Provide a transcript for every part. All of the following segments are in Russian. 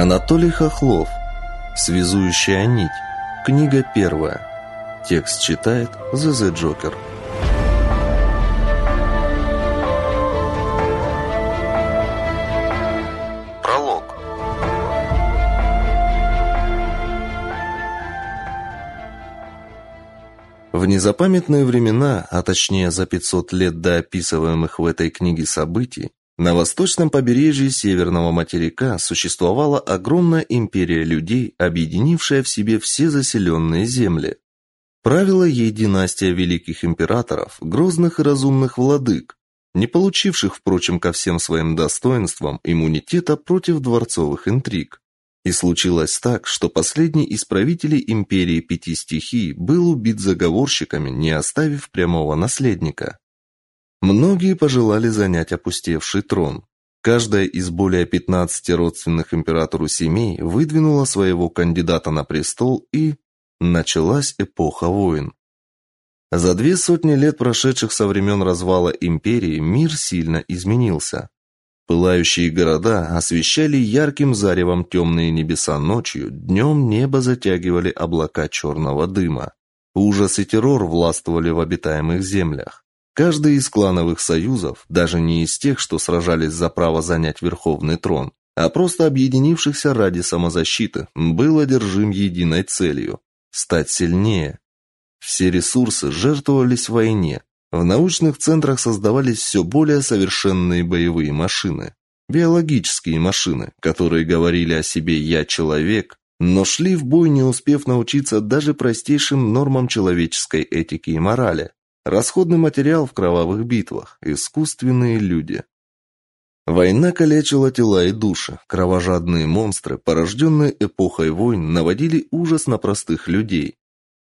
Анатолий Хохлов. Связующая нить. Книга первая. Текст читает ЗЗ Джокер. Пролог. В незапамятные времена, а точнее за 500 лет до описываемых в этой книге событий, на восточном побережье северного материка существовала огромная империя людей, объединившая в себе все заселенные земли. Правила ей династия великих императоров, грозных и разумных владык, не получивших, впрочем, ко всем своим достоинствам иммунитета против дворцовых интриг. И случилось так, что последний из правителей империи пяти стихий был убит заговорщиками, не оставив прямого наследника. Многие пожелали занять опустевший трон. Каждая из более 15 родственных императору семей выдвинула своего кандидата на престол и началась эпоха войн. За две сотни лет, прошедших со времен развала империи, мир сильно изменился. Пылающие города освещали ярким заревом темные небеса ночью, днем небо затягивали облака черного дыма. Ужас и террор властвовали в обитаемых землях. Каждый из клановых союзов, даже не из тех, что сражались за право занять верховный трон, а просто объединившихся ради самозащиты, был одержим единой целью стать сильнее. Все ресурсы жертвовались войне. В научных центрах создавались все более совершенные боевые машины, биологические машины, которые говорили о себе я человек, но шли в бой, не успев научиться даже простейшим нормам человеческой этики и морали. Расходный материал в кровавых битвах, искусственные люди. Война калечила тела и души. Кровожадные монстры, порожденные эпохой войн, наводили ужас на простых людей.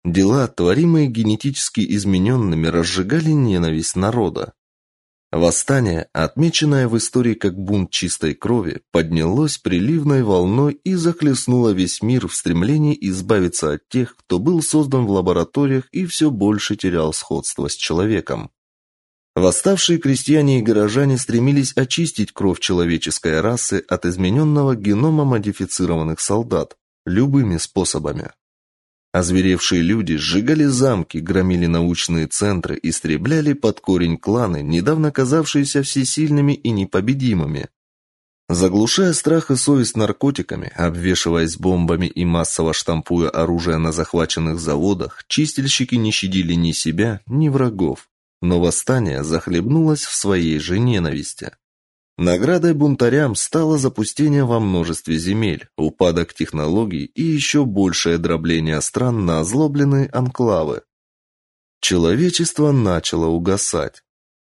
Дела, творимые генетически измененными, разжигали ненависть народа. Восстание, отмеченное в истории как бунт чистой крови, поднялось приливной волной и захлестнуло весь мир в стремлении избавиться от тех, кто был создан в лабораториях и все больше терял сходство с человеком. Восставшие крестьяне и горожане стремились очистить кровь человеческой расы от измененного генома модифицированных солдат любыми способами. Озверевшие люди сжигали замки, громили научные центры, истребляли под корень кланы, недавно казавшиеся всесильными и непобедимыми. Заглушая страх и совесть наркотиками, обвешиваясь бомбами и массово штампуя оружие на захваченных заводах, чистильщики не щадили ни себя, ни врагов. Но восстание захлебнулось в своей же ненависти. Наградой бунтарям стало запустение во множестве земель, упадок технологий и еще большее дробление стран на озлобленные анклавы. Человечество начало угасать.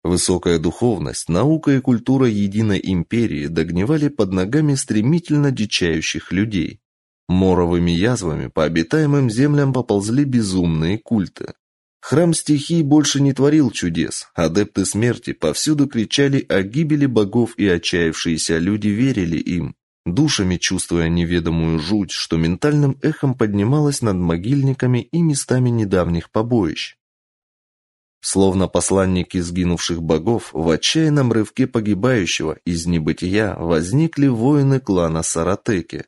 Высокая духовность, наука и культура единой империи догнивали под ногами стремительно дичающих людей. Моровыми язвами по обитаемым землям поползли безумные культы. Храм стихий больше не творил чудес. Адепты смерти повсюду кричали о гибели богов, и отчаявшиеся люди верили им, душами чувствуя неведомую жуть, что ментальным эхом поднималась над могильниками и местами недавних побоищ. Словно посланники сгинувших богов, в отчаянном рывке погибающего из небытия возникли воины клана Саратеки,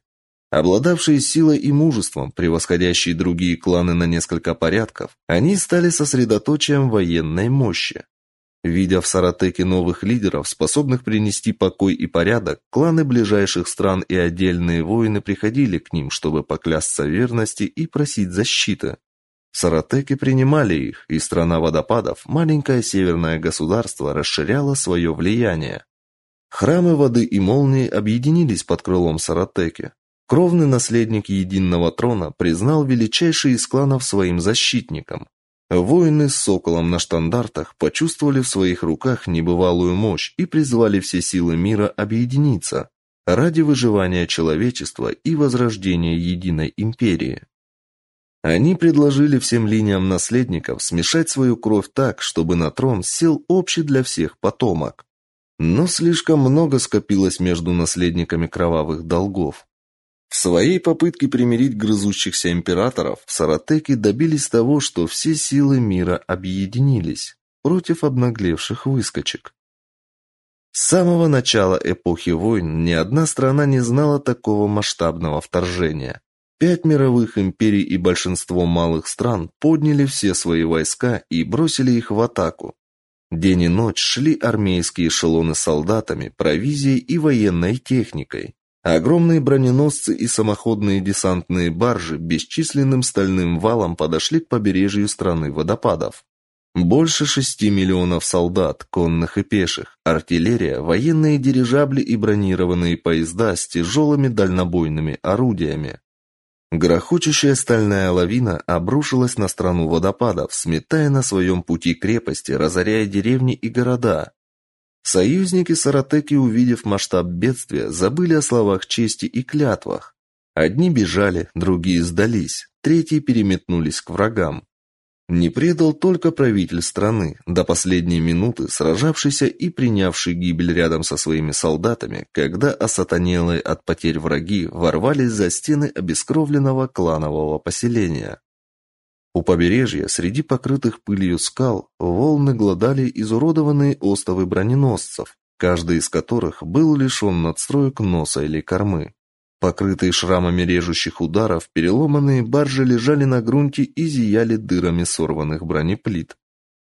Обладавшие силой и мужеством, превосходящие другие кланы на несколько порядков, они стали сосредоточием военной мощи. Видя в Саратеке новых лидеров, способных принести покой и порядок, кланы ближайших стран и отдельные воины приходили к ним, чтобы поклясться верности и просить защиты. Саратеки принимали их, и страна водопадов, маленькое северное государство, расширяло свое влияние. Храмы воды и молнии объединились под крылом Саратеки. Кровный наследник единого трона признал величайший из кланов своим защитником. Воины с соколом на штандартах почувствовали в своих руках небывалую мощь и призвали все силы мира объединиться ради выживания человечества и возрождения единой империи. Они предложили всем линиям наследников смешать свою кровь так, чтобы на трон сел общий для всех потомок. Но слишком много скопилось между наследниками кровавых долгов. В своей попытке примирить грызущихся императоров саратеки добились того, что все силы мира объединились против обнаглевших выскочек. С самого начала эпохи войн ни одна страна не знала такого масштабного вторжения. Пять мировых империй и большинство малых стран подняли все свои войска и бросили их в атаку. День и ночь шли армейские эшелоны с солдатами, провизией и военной техникой. Огромные броненосцы и самоходные десантные баржи бесчисленным стальным валом подошли к побережью страны водопадов. Больше шести миллионов солдат, конных и пеших, артиллерия, военные дирижабли и бронированные поезда с тяжелыми дальнобойными орудиями. Грохочущая стальная лавина обрушилась на страну водопадов, сметая на своем пути крепости, разоряя деревни и города. Союзники Саратеки, увидев масштаб бедствия, забыли о словах чести и клятвах. Одни бежали, другие сдались, третьи переметнулись к врагам. Не предал только правитель страны, до последней минуты сражавшийся и принявший гибель рядом со своими солдатами, когда осатанелые от потерь враги ворвались за стены обескровленного кланового поселения. У побережья, среди покрытых пылью скал, волны глодали изуродованные остовы броненосцев, каждый из которых был лишен надстроек носа или кормы. Покрытые шрамами режущих ударов, переломанные баржи лежали на грунте и зияли дырами сорванных бронеплит.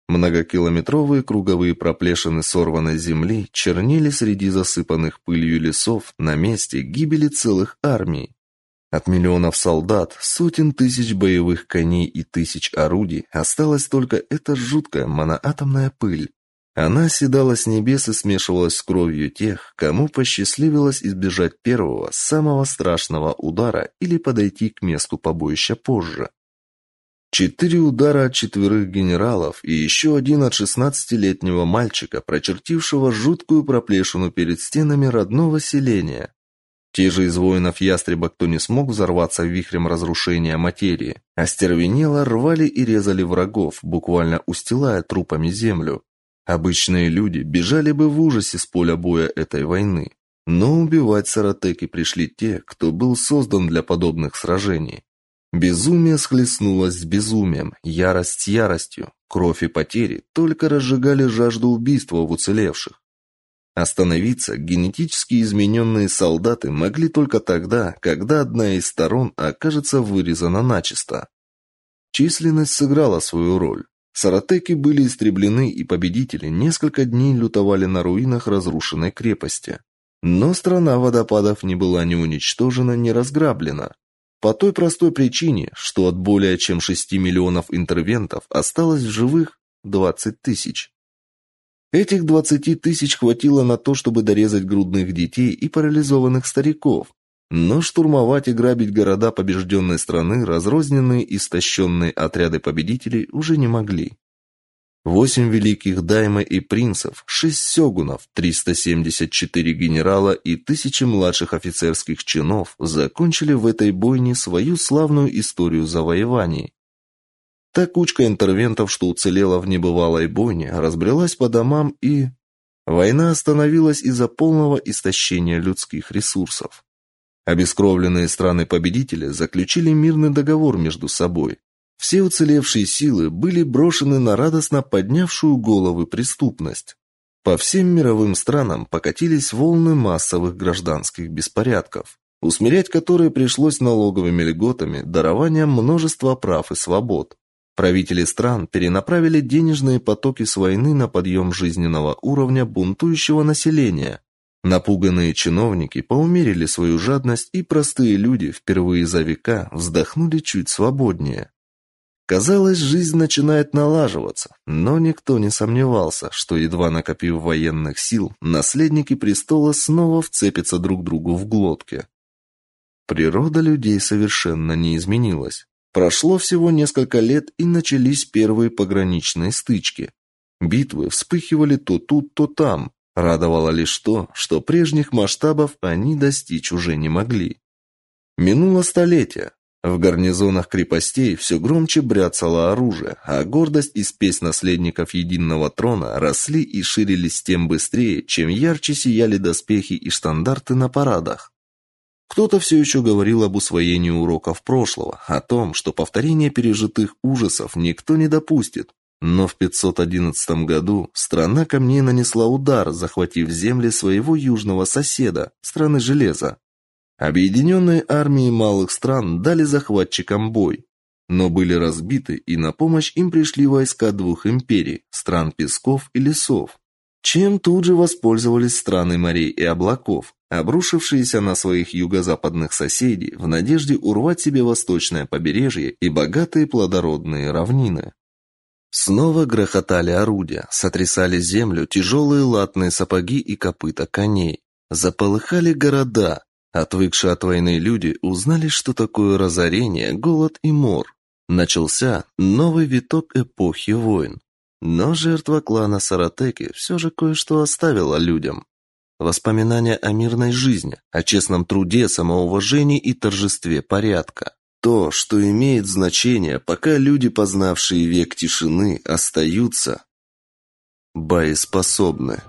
Многокилометровые круговые проплешины сорванной земли чернели среди засыпанных пылью лесов на месте гибели целых армий. От миллионов солдат, сотен тысяч боевых коней и тысяч орудий осталась только эта жуткая моноатомная пыль. Она оседала с небес и смешивалась с кровью тех, кому посчастливилось избежать первого, самого страшного удара или подойти к месту побоища позже. Четыре удара от четверых генералов и еще один от шестнадцатилетнего мальчика, прочертившего жуткую проплешину перед стенами родного селения. Те же из воинов ястреба, кто не смог взорваться вихрем разрушения материи, остервенело рвали и резали врагов, буквально устилая трупами землю. Обычные люди бежали бы в ужасе с поля боя этой войны. Но убивать саратеки пришли те, кто был создан для подобных сражений. Безумие схлестнулось с безумием, ярость с яростью, кровь и потери только разжигали жажду убийства в уцелевших. Остановиться генетически измененные солдаты могли только тогда, когда одна из сторон окажется вырезана начисто. Численность сыграла свою роль. Саратеки были истреблены, и победители несколько дней лютовали на руинах разрушенной крепости. Но страна водопадов не была ни уничтожена, ни разграблена. По той простой причине, что от более чем 6 миллионов интервентов осталось в живых 20 тысяч. Этих 20 тысяч хватило на то, чтобы дорезать грудных детей и парализованных стариков, но штурмовать и грабить города побежденной страны разрозненные истощенные отряды победителей уже не могли. Восемь великих даймы и принцев, шесть сёгунов, 374 генерала и тысячи младших офицерских чинов закончили в этой бойне свою славную историю завоеваний. Та кучка интервентов, что уцелела в небывалой бойне, разбрелась по домам и... Война остановилась из-за полного истощения людских ресурсов. Обескровленные страны-победители заключили мирный договор между собой. Все уцелевшие силы были брошены на радостно поднявшую головы преступность. По всем мировым странам покатились волны массовых гражданских беспорядков, усмирять которые пришлось налоговыми льготами, дарованием множества прав и свобод. Правители стран перенаправили денежные потоки с войны на подъем жизненного уровня бунтующего населения, Напуганные чиновники поумерили свою жадность, и простые люди впервые за века вздохнули чуть свободнее. Казалось, жизнь начинает налаживаться, но никто не сомневался, что едва накопив военных сил, наследники престола снова вцепятся друг другу в глотки. Природа людей совершенно не изменилась. Прошло всего несколько лет, и начались первые пограничные стычки. Битвы вспыхивали то тут, то там, Радовало лишь то, что прежних масштабов они достичь уже не могли. Минуло столетие. В гарнизонах крепостей все громче бряцало оружие, а гордость и спесь наследников единого трона росли и ширились тем быстрее, чем ярче сияли доспехи и штандарты на парадах. Кто-то все еще говорил об усвоении уроков прошлого, о том, что повторения пережитых ужасов никто не допустит, Но в 511 году страна камней нанесла удар, захватив земли своего южного соседа, страны железа. Объединенные армии малых стран дали захватчикам бой, но были разбиты, и на помощь им пришли войска двух империй стран песков и лесов. Чем тут же воспользовались страны морей и облаков, обрушившиеся на своих юго-западных соседей в надежде урвать себе восточное побережье и богатые плодородные равнины. Снова грохотали орудия, сотрясали землю тяжелые латные сапоги и копыта коней. Заполыхали города. Отвыкшие от войны люди узнали, что такое разорение, голод и мор. Начался новый виток эпохи войн. Но жертва клана Саратеки все же кое-что оставила людям. Воспоминания о мирной жизни, о честном труде, самоуважении и торжестве порядка. То, что имеет значение, пока люди, познавшие век тишины, остаются боеспособны.